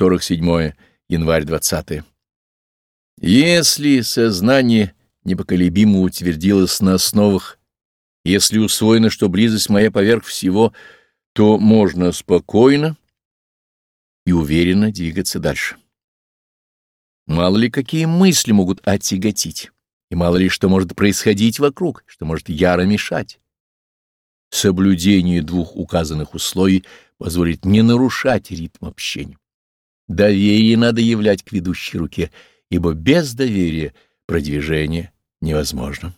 47 январь 20. Если сознание непоколебимо утвердилось на основах, если усвоено, что близость моя поверх всего, то можно спокойно и уверенно двигаться дальше. Мало ли какие мысли могут отяготить, и мало ли что может происходить вокруг, что может яро мешать. Соблюдение двух указанных условий позволит не нарушать ритм общения. Доверие надо являть к ведущей руке, ибо без доверия продвижение невозможно.